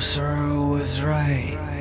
Sorrow was right.